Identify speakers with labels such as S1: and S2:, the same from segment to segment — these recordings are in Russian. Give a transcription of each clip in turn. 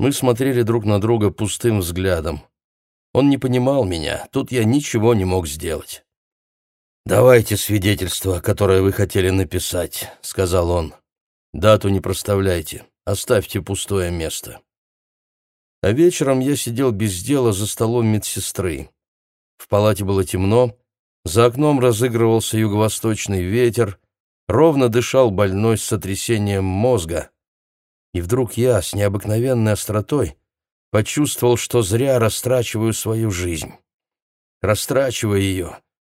S1: Мы смотрели друг на друга пустым взглядом. Он не понимал меня, тут я ничего не мог сделать. «Давайте свидетельство, которое вы хотели написать», — сказал он. «Дату не проставляйте, оставьте пустое место». А вечером я сидел без дела за столом медсестры. В палате было темно, за окном разыгрывался юго-восточный ветер, ровно дышал больной с сотрясением мозга. И вдруг я с необыкновенной остротой почувствовал, что зря растрачиваю свою жизнь. Растрачиваю ее,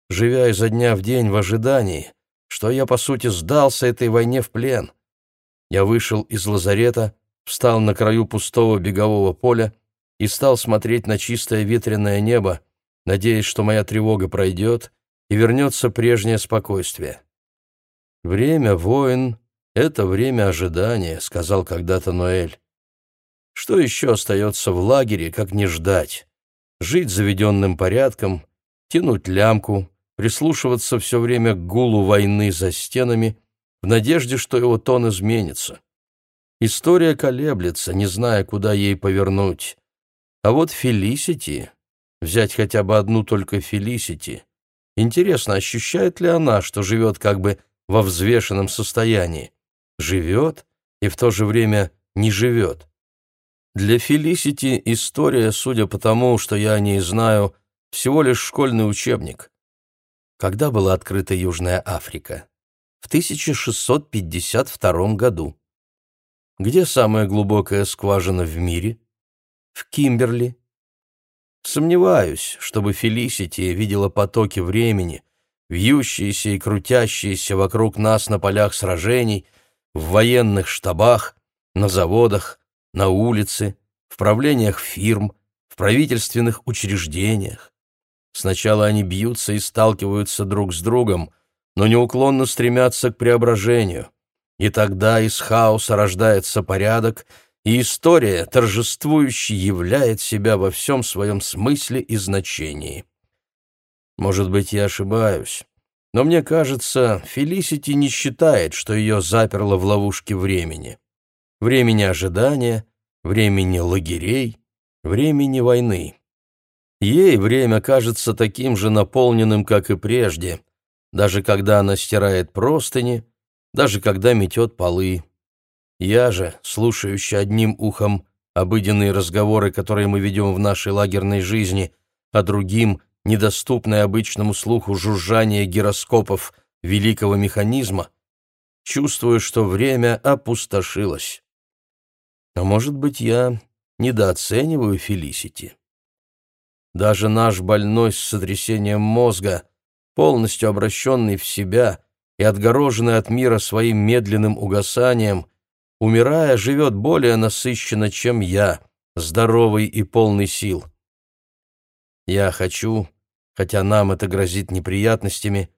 S1: живя изо дня в день в ожидании, что я, по сути, сдался этой войне в плен. Я вышел из лазарета, встал на краю пустого бегового поля и стал смотреть на чистое ветреное небо, надеясь, что моя тревога пройдет и вернется прежнее спокойствие. «Время войн — это время ожидания», — сказал когда-то Ноэль. Что еще остается в лагере, как не ждать? Жить заведенным порядком, тянуть лямку, прислушиваться все время к гулу войны за стенами, в надежде, что его тон изменится. История колеблется, не зная, куда ей повернуть. А вот Фелисити, взять хотя бы одну только Фелисити, интересно, ощущает ли она, что живет как бы во взвешенном состоянии? Живет и в то же время не живет. Для Фелисити история, судя по тому, что я о ней знаю, всего лишь школьный учебник. Когда была открыта Южная Африка? В 1652 году. Где самая глубокая скважина в мире? В Кимберли. Сомневаюсь, чтобы Фелисити видела потоки времени, вьющиеся и крутящиеся вокруг нас на полях сражений, в военных штабах, на заводах, на улице, в правлениях фирм, в правительственных учреждениях. Сначала они бьются и сталкиваются друг с другом, но неуклонно стремятся к преображению. И тогда из хаоса рождается порядок, и история торжествующе являет себя во всем своем смысле и значении. Может быть, я ошибаюсь, но мне кажется, Фелисити не считает, что ее заперло в ловушке времени времени ожидания, времени лагерей, времени войны. Ей время кажется таким же наполненным, как и прежде, даже когда она стирает простыни, даже когда метет полы. Я же, слушающий одним ухом обыденные разговоры, которые мы ведем в нашей лагерной жизни, а другим — недоступное обычному слуху жужжание гироскопов великого механизма, чувствую, что время опустошилось. А может быть, я недооцениваю Фелисити? Даже наш больной с сотрясением мозга, полностью обращенный в себя и отгороженный от мира своим медленным угасанием, умирая, живет более насыщенно, чем я, здоровый и полный сил. Я хочу, хотя нам это грозит неприятностями,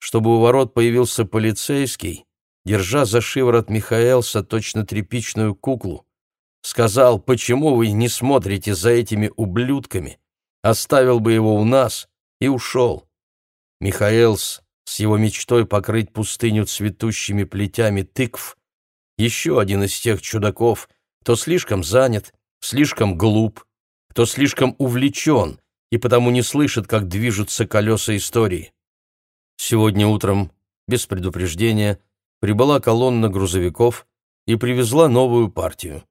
S1: чтобы у ворот появился полицейский, держа за шиворот Михаэлса точно тряпичную куклу, сказал, почему вы не смотрите за этими ублюдками, оставил бы его у нас и ушел. Михаэлс с его мечтой покрыть пустыню цветущими плетями тыкв, еще один из тех чудаков, кто слишком занят, слишком глуп, кто слишком увлечен и потому не слышит, как движутся колеса истории. Сегодня утром, без предупреждения, прибыла колонна грузовиков и привезла новую партию.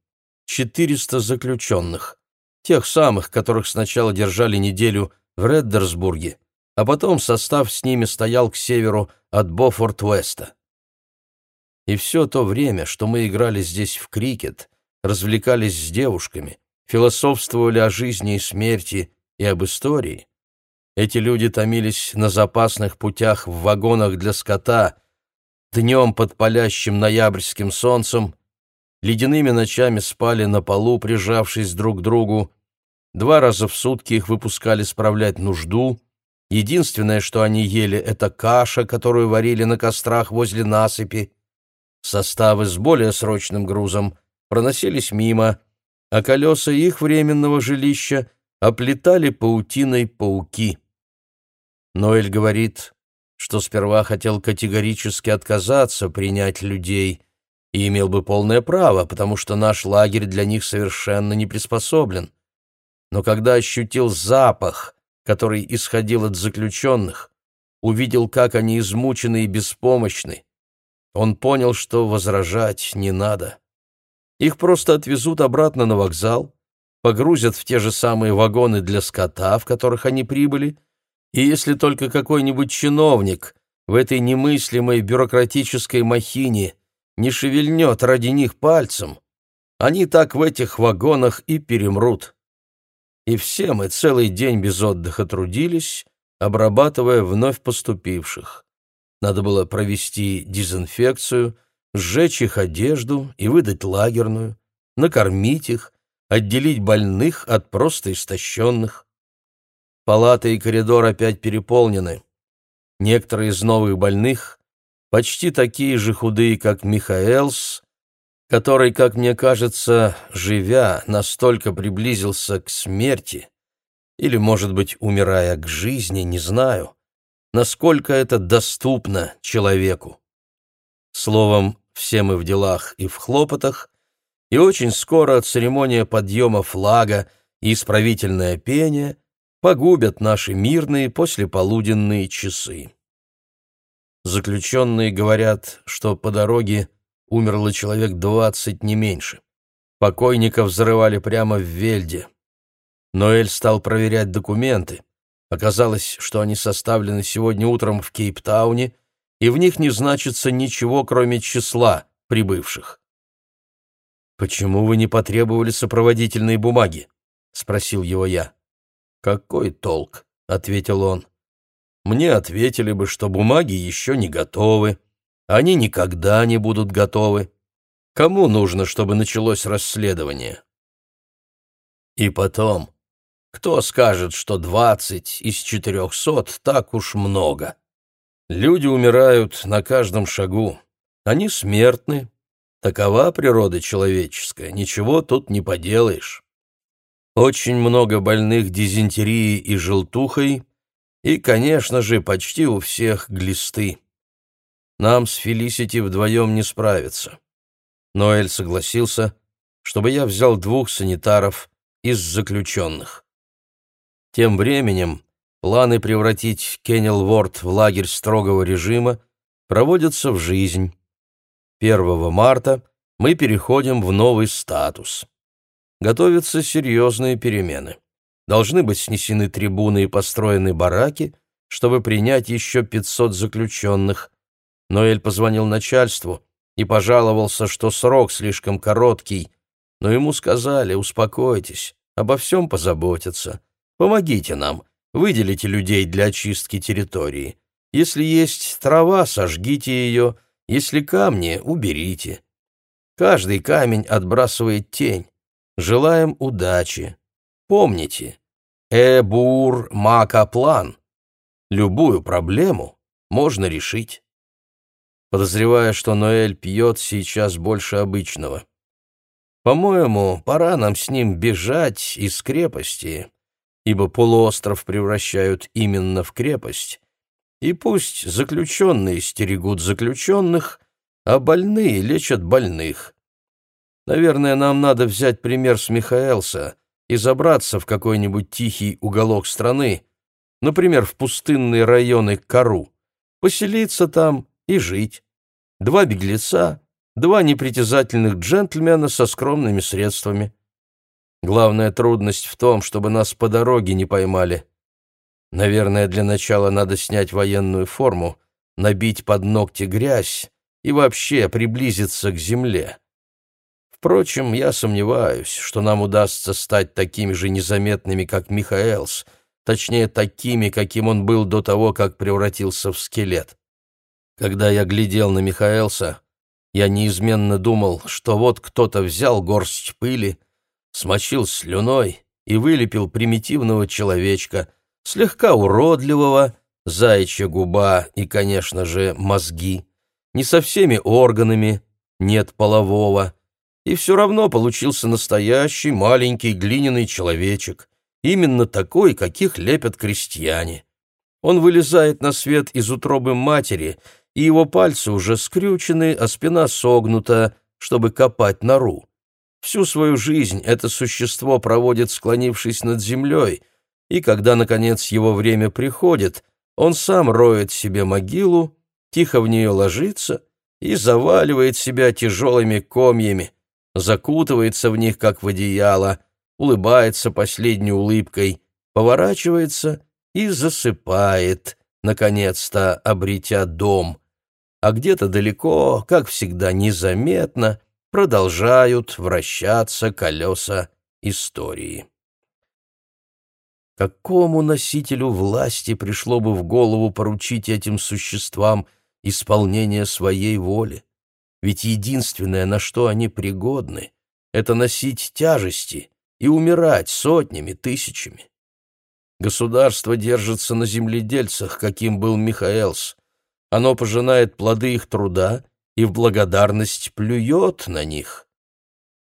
S1: 400 заключенных, тех самых, которых сначала держали неделю в Реддерсбурге, а потом состав с ними стоял к северу от Бофорт-Уэста. И все то время, что мы играли здесь в крикет, развлекались с девушками, философствовали о жизни и смерти и об истории, эти люди томились на запасных путях в вагонах для скота, днем под палящим ноябрьским солнцем, ледяными ночами спали на полу, прижавшись друг к другу. Два раза в сутки их выпускали справлять нужду. Единственное, что они ели, это каша, которую варили на кострах возле насыпи. Составы с более срочным грузом проносились мимо, а колеса их временного жилища оплетали паутиной пауки. Ноэль говорит, что сперва хотел категорически отказаться принять людей — и имел бы полное право, потому что наш лагерь для них совершенно не приспособлен. Но когда ощутил запах, который исходил от заключенных, увидел, как они измучены и беспомощны, он понял, что возражать не надо. Их просто отвезут обратно на вокзал, погрузят в те же самые вагоны для скота, в которых они прибыли, и если только какой-нибудь чиновник в этой немыслимой бюрократической махине не шевельнет ради них пальцем, они так в этих вагонах и перемрут. И все мы целый день без отдыха трудились, обрабатывая вновь поступивших. Надо было провести дезинфекцию, сжечь их одежду и выдать лагерную, накормить их, отделить больных от просто истощенных. Палаты и коридор опять переполнены. Некоторые из новых больных почти такие же худые, как Михаэлс, который, как мне кажется, живя, настолько приблизился к смерти, или, может быть, умирая к жизни, не знаю, насколько это доступно человеку. Словом, все мы в делах и в хлопотах, и очень скоро церемония подъема флага и исправительное пение погубят наши мирные послеполуденные часы. Заключенные говорят, что по дороге умерло человек двадцать, не меньше. Покойников взрывали прямо в Вельде. Ноэль стал проверять документы. Оказалось, что они составлены сегодня утром в Кейптауне, и в них не значится ничего, кроме числа прибывших. «Почему вы не потребовали сопроводительные бумаги?» — спросил его я. «Какой толк?» — ответил он. «Мне ответили бы, что бумаги еще не готовы. Они никогда не будут готовы. Кому нужно, чтобы началось расследование?» И потом, кто скажет, что двадцать из четырехсот так уж много? Люди умирают на каждом шагу. Они смертны, Такова природа человеческая, ничего тут не поделаешь. Очень много больных дизентерией и желтухой, и, конечно же, почти у всех глисты. Нам с Фелисити вдвоем не справиться. Ноэль согласился, чтобы я взял двух санитаров из заключенных. Тем временем планы превратить Кеннелворд в лагерь строгого режима проводятся в жизнь. 1 марта мы переходим в новый статус. Готовятся серьезные перемены. Должны быть снесены трибуны и построены бараки, чтобы принять еще 500 заключенных. Ноэль позвонил начальству и пожаловался, что срок слишком короткий, но ему сказали, успокойтесь, обо всем позаботятся. Помогите нам, выделите людей для очистки территории. Если есть трава, сожгите ее — если камни, уберите. Каждый камень отбрасывает тень. Желаем удачи. Помните, Эбур Макаплан. Любую проблему можно решить. Подозревая, что Ноэль пьет сейчас больше обычного. По-моему, пора нам с ним бежать из крепости, ибо полуостров превращают именно в крепость, и пусть заключенные стерегут заключенных, а больные лечат больных. Наверное, нам надо взять пример с Михаэлса и забраться в какой-нибудь тихий уголок страны, например, в пустынные районы Кару, поселиться там и жить. Два беглеца, два непритязательных джентльмена со скромными средствами. Главная трудность в том, чтобы нас по дороге не поймали. Наверное, для начала надо снять военную форму, набить под ногти грязь и вообще приблизиться к земле. Впрочем, я сомневаюсь, что нам удастся стать такими же незаметными, как Михаэлс, точнее, такими, каким он был до того, как превратился в скелет. Когда я глядел на Михаэлса, я неизменно думал, что вот кто-то взял горсть пыли, смочил слюной и вылепил примитивного человечка — слегка уродливого, заячья губа и, конечно же, мозги, не со всеми органами, нет полового, и все равно получился настоящий маленький глиняный человечек, именно такой, каких лепят крестьяне. Он вылезает на свет из утробы матери, и его пальцы уже скрючены, а спина согнута, чтобы копать нору. Всю свою жизнь это существо проводит, склонившись над землей, и когда, наконец, его время приходит, он сам роет себе могилу, тихо в нее ложится и заваливает себя тяжелыми комьями, закутывается в них, как в одеяло, улыбается последней улыбкой, поворачивается и засыпает, наконец-то обретя дом. А где-то далеко, как всегда незаметно, продолжают вращаться колеса истории. Какому носителю власти пришло бы в голову поручить этим существам исполнение своей воли? Ведь единственное, на что они пригодны, это носить тяжести и умирать сотнями, тысячами. Государство держится на земледельцах, каким был Михаэлс. Оно пожинает плоды их труда и в благодарность плюет на них.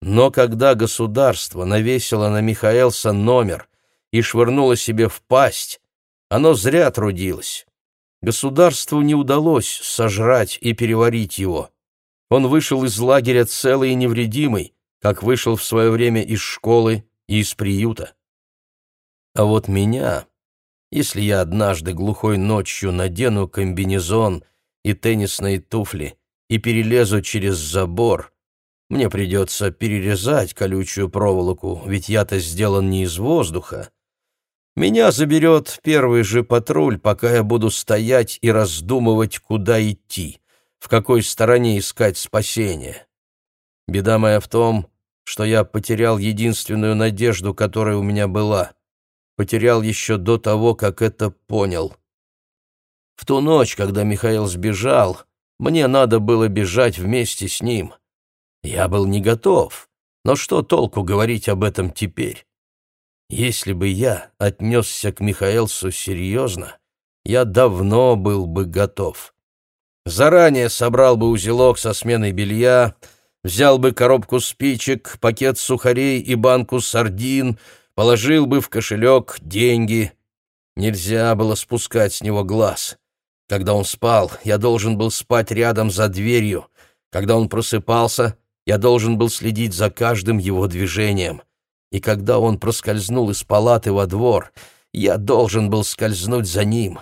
S1: Но когда государство навесило на Михаэлса номер и швырнуло себе в пасть, оно зря трудилось. Государству не удалось сожрать и переварить его. Он вышел из лагеря целый и невредимый, как вышел в свое время из школы и из приюта. А вот меня, если я однажды глухой ночью надену комбинезон и теннисные туфли и перелезу через забор, мне придется перерезать колючую проволоку, ведь я-то сделан не из воздуха. Меня заберет первый же патруль, пока я буду стоять и раздумывать, куда идти в какой стороне искать спасение. Беда моя в том, что я потерял единственную надежду, которая у меня была. Потерял еще до того, как это понял. В ту ночь, когда Михаил сбежал, мне надо было бежать вместе с ним. Я был не готов, но что толку говорить об этом теперь? Если бы я отнесся к Михаэлсу серьезно, я давно был бы готов. Заранее собрал бы узелок со сменой белья, взял бы коробку спичек, пакет сухарей и банку сардин, положил бы в кошелек деньги. Нельзя было спускать с него глаз. Когда он спал, я должен был спать рядом за дверью. Когда он просыпался, я должен был следить за каждым его движением. И когда он проскользнул из палаты во двор, я должен был скользнуть за ним,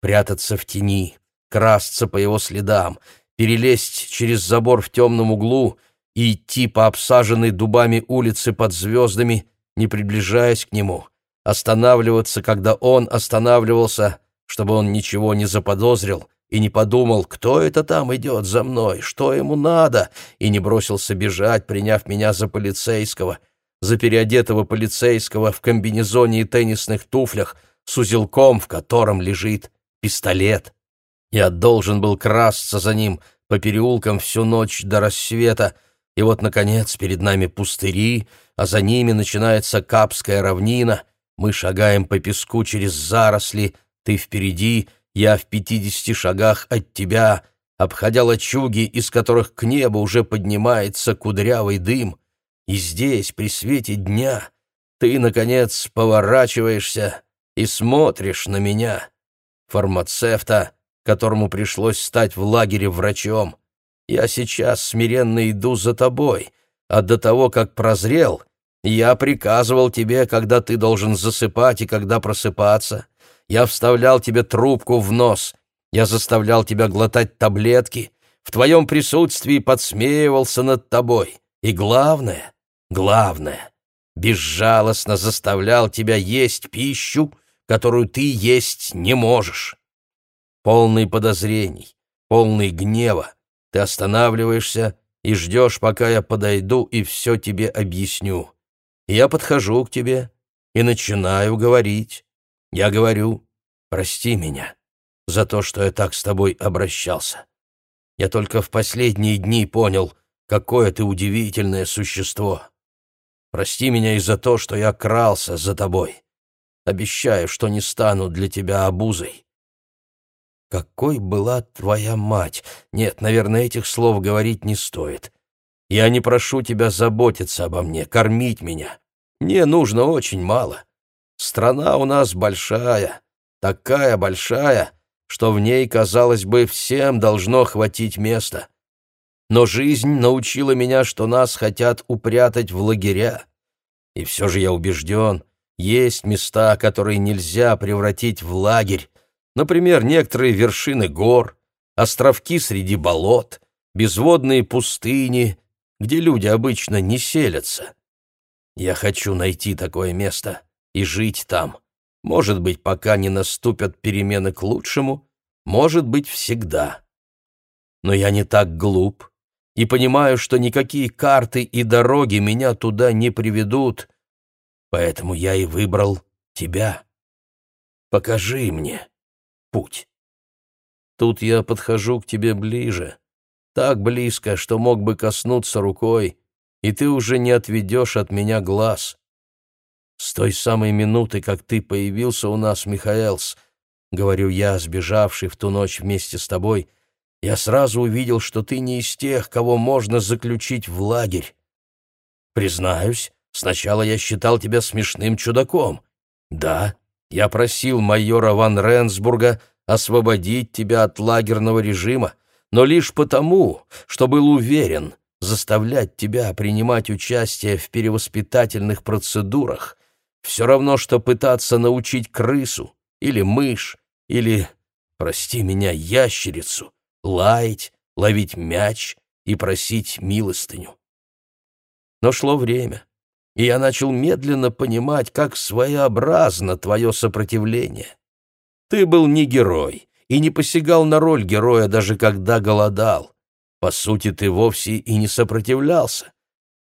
S1: прятаться в тени, красться по его следам, перелезть через забор в темном углу и идти по обсаженной дубами улице под звездами, не приближаясь к нему, останавливаться, когда он останавливался, чтобы он ничего не заподозрил и не подумал, кто это там идет за мной, что ему надо, и не бросился бежать, приняв меня за полицейского, за переодетого полицейского в комбинезоне и теннисных туфлях с узелком, в котором лежит пистолет. Я должен был красться за ним по переулкам всю ночь до рассвета, и вот, наконец, перед нами пустыри, а за ними начинается Капская равнина. Мы шагаем по песку через заросли, ты впереди, я в пятидесяти шагах от тебя, обходя лачуги, из которых к небу уже поднимается кудрявый дым. И здесь, при свете дня, ты, наконец, поворачиваешься и смотришь на меня, фармацевта, которому пришлось стать в лагере врачом. Я сейчас смиренно иду за тобой, а до того, как прозрел, я приказывал тебе, когда ты должен засыпать и когда просыпаться. Я вставлял тебе трубку в нос, я заставлял тебя глотать таблетки, в твоем присутствии подсмеивался над тобой. И главное, главное, безжалостно заставлял тебя есть пищу, которую ты есть не можешь полный подозрений, полный гнева. Ты останавливаешься и ждешь, пока я подойду и все тебе объясню. я подхожу к тебе и начинаю говорить. Я говорю, прости меня за то, что я так с тобой обращался. Я только в последние дни понял, какое ты удивительное существо. Прости меня и за то, что я крался за тобой. Обещаю, что не стану для тебя обузой. Какой была твоя мать? Нет, наверное, этих слов говорить не стоит. Я не прошу тебя заботиться обо мне, кормить меня. Мне нужно очень мало. Страна у нас большая, такая большая, что в ней, казалось бы, всем должно хватить места. Но жизнь научила меня, что нас хотят упрятать в лагеря. И все же я убежден, есть места, которые нельзя превратить в лагерь, например, некоторые вершины гор, островки среди болот, безводные пустыни, где люди обычно не селятся. Я хочу найти такое место и жить там. Может быть, пока не наступят перемены к лучшему, может быть, всегда. Но я не так глуп и понимаю, что никакие карты и дороги меня туда не приведут, поэтому я и выбрал тебя. Покажи мне путь. Тут я подхожу к тебе ближе, так близко, что мог бы коснуться рукой, и ты уже не отведешь от меня глаз. С той самой минуты, как ты появился у нас, Михаэлс, говорю я, сбежавший в ту ночь вместе с тобой, я сразу увидел, что ты не из тех, кого можно заключить в лагерь. Признаюсь, сначала я считал тебя смешным чудаком. Да, я просил майора Ван Ренсбурга освободить тебя от лагерного режима, но лишь потому, что был уверен, заставлять тебя принимать участие в перевоспитательных процедурах все равно, что пытаться научить крысу или мышь или, прости меня, ящерицу лаять, ловить мяч и просить милостыню. Но шло время, и я начал медленно понимать, как своеобразно твое сопротивление. Ты был не герой и не посягал на роль героя, даже когда голодал. По сути, ты вовсе и не сопротивлялся.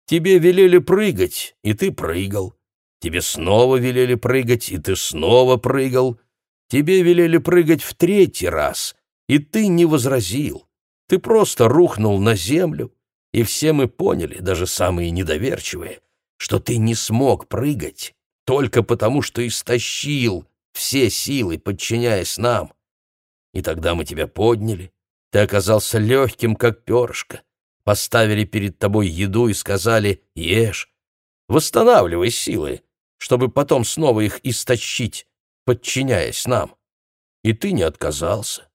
S1: Тебе велели прыгать, и ты прыгал. Тебе снова велели прыгать, и ты снова прыгал. Тебе велели прыгать в третий раз, и ты не возразил. Ты просто рухнул на землю, и все мы поняли, даже самые недоверчивые, что ты не смог прыгать только потому, что истощил все силы, подчиняясь нам. И тогда мы тебя подняли, ты оказался легким, как перышко, поставили перед тобой еду и сказали «Ешь, восстанавливай силы, чтобы потом снова их истощить, подчиняясь нам». И ты не отказался.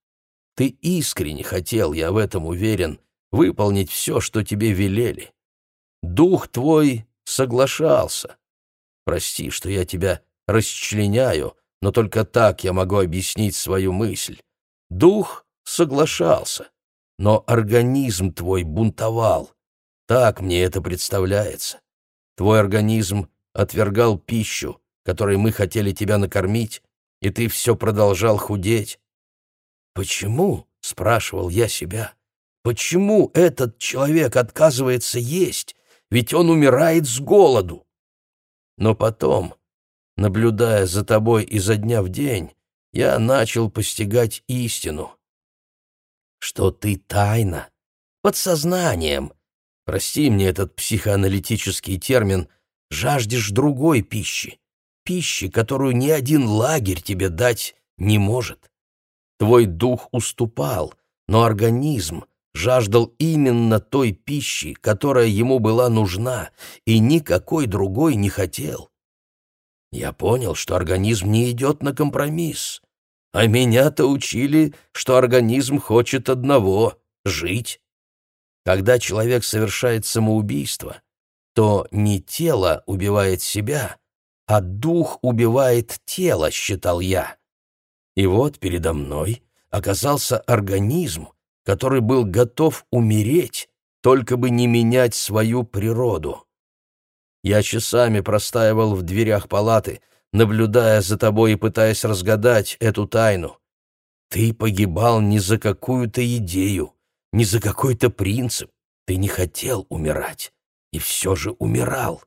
S1: Ты искренне хотел, я в этом уверен, выполнить все, что тебе велели. Дух твой соглашался. Прости, что я тебя расчленяю, но только так я могу объяснить свою мысль. Дух соглашался, но организм твой бунтовал. Так мне это представляется. Твой организм отвергал пищу, которой мы хотели тебя накормить, и ты все продолжал худеть. «Почему?» — спрашивал я себя. «Почему этот человек отказывается есть? Ведь он умирает с голоду!» Но потом, наблюдая за тобой изо дня в день, я начал постигать истину. Что ты тайна, подсознанием, прости мне этот психоаналитический термин, жаждешь другой пищи, пищи, которую ни один лагерь тебе дать не может. Твой дух уступал, но организм жаждал именно той пищи, которая ему была нужна, и никакой другой не хотел. Я понял, что организм не идет на компромисс, а меня-то учили, что организм хочет одного — жить. Когда человек совершает самоубийство, то не тело убивает себя, а дух убивает тело, считал я. И вот передо мной оказался организм, который был готов умереть, только бы не менять свою природу. Я часами простаивал в дверях палаты, наблюдая за тобой и пытаясь разгадать эту тайну. Ты погибал не за какую-то идею, не за какой-то принцип. Ты не хотел умирать, и все же умирал.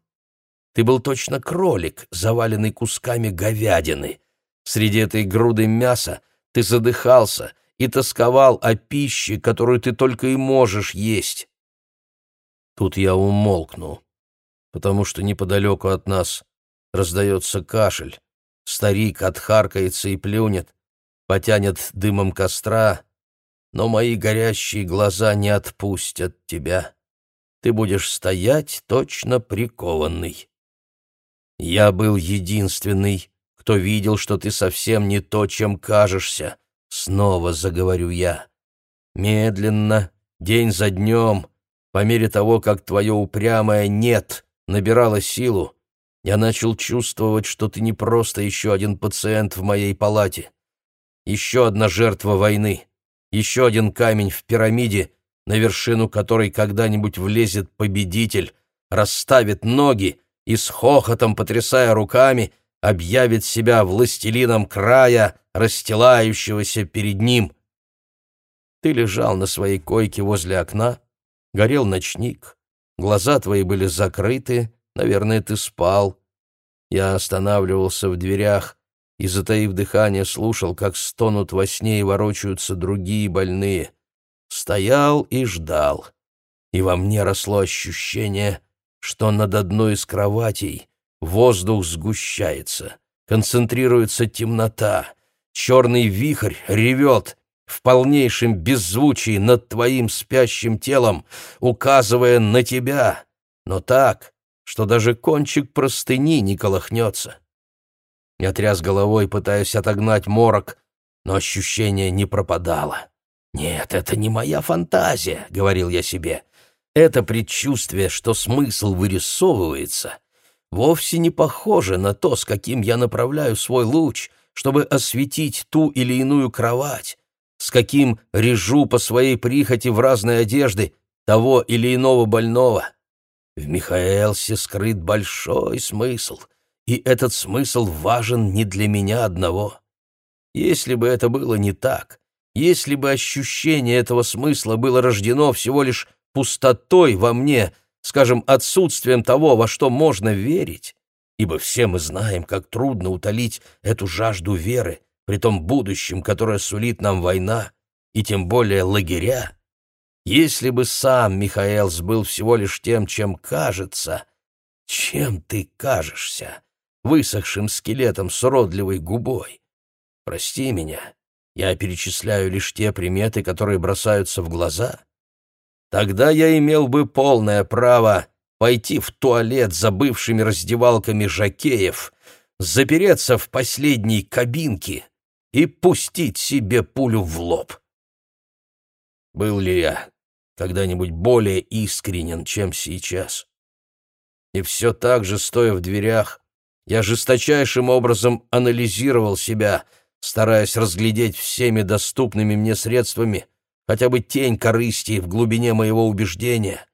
S1: Ты был точно кролик, заваленный кусками говядины, Среди этой груды мяса ты задыхался и тосковал о пище, которую ты только и можешь есть. Тут я умолкну, потому что неподалеку от нас раздается кашель. Старик отхаркается и плюнет, потянет дымом костра, но мои горящие глаза не отпустят тебя. Ты будешь стоять точно прикованный. Я был единственный, кто видел, что ты совсем не то, чем кажешься. Снова заговорю я. Медленно, день за днем, по мере того, как твое упрямое «нет» набирало силу, я начал чувствовать, что ты не просто еще один пациент в моей палате, еще одна жертва войны, еще один камень в пирамиде, на вершину которой когда-нибудь влезет победитель, расставит ноги и с хохотом, потрясая руками, объявит себя властелином края, расстилающегося перед ним. Ты лежал на своей койке возле окна, горел ночник, глаза твои были закрыты, наверное, ты спал. Я останавливался в дверях и, затаив дыхание, слушал, как стонут во сне и ворочаются другие больные. Стоял и ждал, и во мне росло ощущение, что над одной из кроватей воздух сгущается, концентрируется темнота, черный вихрь ревет, в полнейшем беззвучии над твоим спящим телом, указывая на тебя, но так, что даже кончик простыни не колыхнется. Я тряс головой, пытаясь отогнать морок, но ощущение не пропадало. «Нет, это не моя фантазия», — говорил я себе. «Это предчувствие, что смысл вырисовывается, вовсе не похоже на то, с каким я направляю свой луч, чтобы осветить ту или иную кровать, с каким режу по своей прихоти в разные одежды того или иного больного. В Михаэлсе скрыт большой смысл, и этот смысл важен не для меня одного. Если бы это было не так, если бы ощущение этого смысла было рождено всего лишь пустотой во мне, скажем, отсутствием того, во что можно верить, ибо все мы знаем, как трудно утолить эту жажду веры, при том будущем, которое сулит нам война, и тем более лагеря, если бы сам Михаэлс был всего лишь тем, чем кажется, чем ты кажешься, высохшим скелетом с уродливой губой? Прости меня, я перечисляю лишь те приметы, которые бросаются в глаза. Тогда я имел бы полное право пойти в туалет за бывшими раздевалками жакеев, запереться в последней кабинке и пустить себе пулю в лоб. Был ли я когда-нибудь более искренен, чем сейчас? И все так же, стоя в дверях, я жесточайшим образом анализировал себя, стараясь разглядеть всеми доступными мне средствами хотя бы тень корысти в глубине моего убеждения.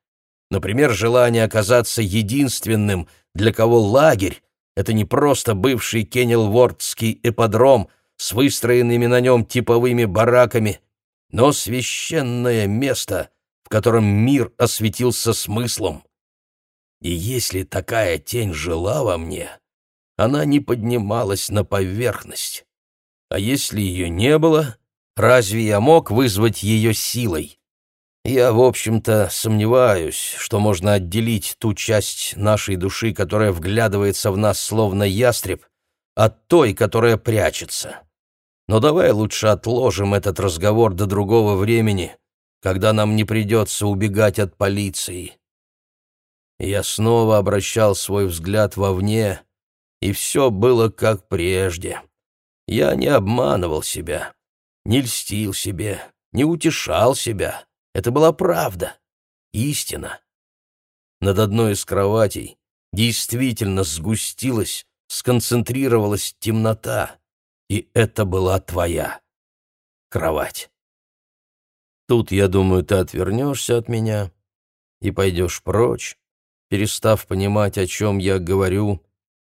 S1: Например, желание оказаться единственным, для кого лагерь — это не просто бывший Кеннелвордский эподром — с выстроенными на нем типовыми бараками, но священное место, в котором мир осветился смыслом. И если такая тень жила во мне, она не поднималась на поверхность. А если ее не было, разве я мог вызвать ее силой? Я, в общем-то, сомневаюсь, что можно отделить ту часть нашей души, которая вглядывается в нас словно ястреб, от той, которая прячется. Но давай лучше отложим этот разговор до другого времени, когда нам не придется убегать от полиции. Я снова обращал свой взгляд вовне, и все было как прежде. Я не обманывал себя, не льстил себе, не утешал себя. Это была правда, истина. Над одной из кроватей действительно сгустилась сконцентрировалась темнота, и это была твоя кровать. Тут, я думаю, ты отвернешься от меня и пойдешь прочь, перестав понимать, о чем я говорю,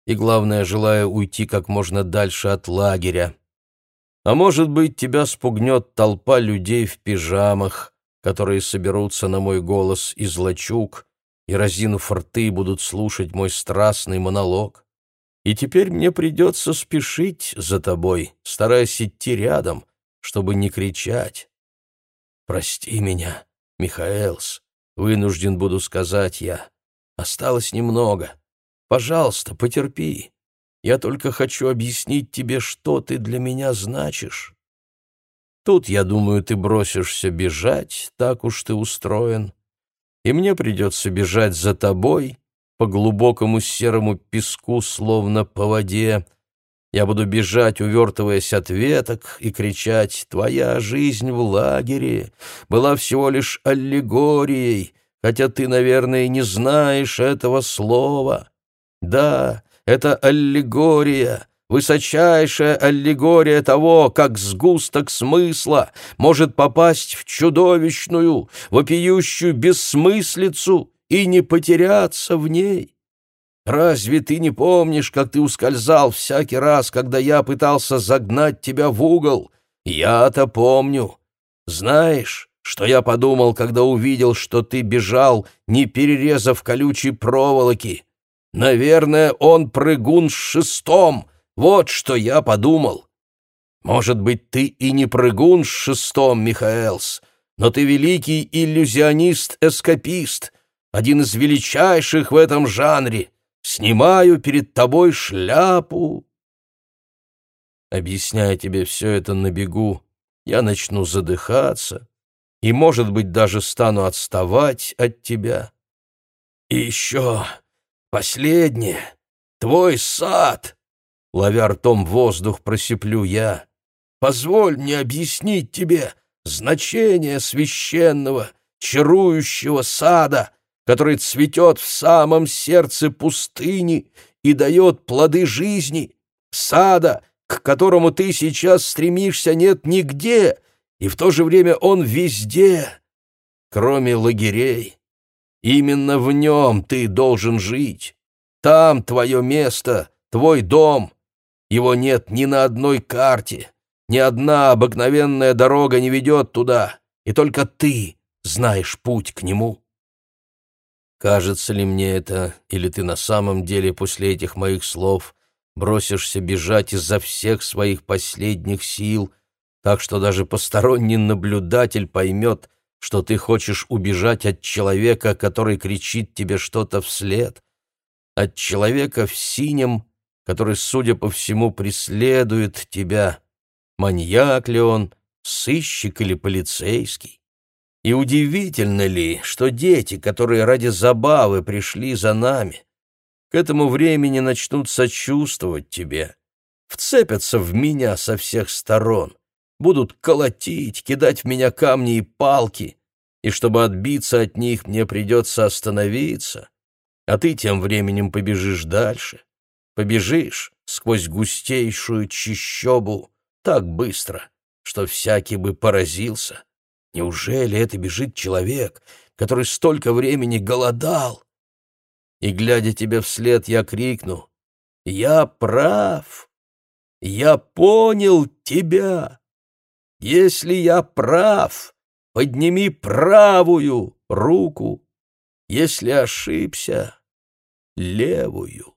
S1: и, главное, желая уйти как можно дальше от лагеря. А может быть, тебя спугнет толпа людей в пижамах, которые соберутся на мой голос из лачуг и, разинув рты, будут слушать мой страстный монолог и теперь мне придется спешить за тобой, стараясь идти рядом, чтобы не кричать. Прости меня, Михаэлс, вынужден буду сказать я. Осталось немного. Пожалуйста, потерпи. Я только хочу объяснить тебе, что ты для меня значишь. Тут, я думаю, ты бросишься бежать, так уж ты устроен. И мне придется бежать за тобой, по глубокому серому песку, словно по воде. Я буду бежать, увертываясь от веток, и кричать «Твоя жизнь в лагере была всего лишь аллегорией, хотя ты, наверное, не знаешь этого слова. Да, это аллегория, высочайшая аллегория того, как сгусток смысла может попасть в чудовищную, вопиющую бессмыслицу и не потеряться в ней. Разве ты не помнишь, как ты ускользал всякий раз, когда я пытался загнать тебя в угол? Я-то помню. Знаешь, что я подумал, когда увидел, что ты бежал, не перерезав колючей проволоки? Наверное, он прыгун с шестом. Вот что я подумал. Может быть, ты и не прыгун с шестом, Михаэлс, но ты великий иллюзионист-эскапист, один из величайших в этом жанре. Снимаю перед тобой шляпу. Объясняя тебе все это на бегу, я начну задыхаться и, может быть, даже стану отставать от тебя. И еще последнее, твой сад, ловя ртом воздух, просиплю я. Позволь мне объяснить тебе значение священного, чарующего сада, который цветет в самом сердце пустыни и дает плоды жизни, сада, к которому ты сейчас стремишься, нет нигде, и в то же время он везде, кроме лагерей. Именно в нем ты должен жить. Там твое место, твой дом. Его нет ни на одной карте. Ни одна обыкновенная дорога не ведет туда, и только ты знаешь путь к нему. Кажется ли мне это, или ты на самом деле после этих моих слов бросишься бежать изо всех своих последних сил, так что даже посторонний наблюдатель поймет, что ты хочешь убежать от человека, который кричит тебе что-то вслед, от человека в синем, который, судя по всему, преследует тебя, маньяк ли он, сыщик или полицейский. И удивительно ли, что дети, которые ради забавы пришли за нами, к этому времени начнут сочувствовать тебе, вцепятся в меня со всех сторон, будут колотить, кидать в меня камни и палки, и чтобы отбиться от них, мне придется остановиться, а ты тем временем побежишь дальше, побежишь сквозь густейшую чищобу так быстро, что всякий бы поразился. Неужели это бежит человек, который столько времени голодал? И, глядя тебе вслед, я крикну, «Я прав! Я понял тебя! Если я прав, подними правую руку, если ошибся, левую».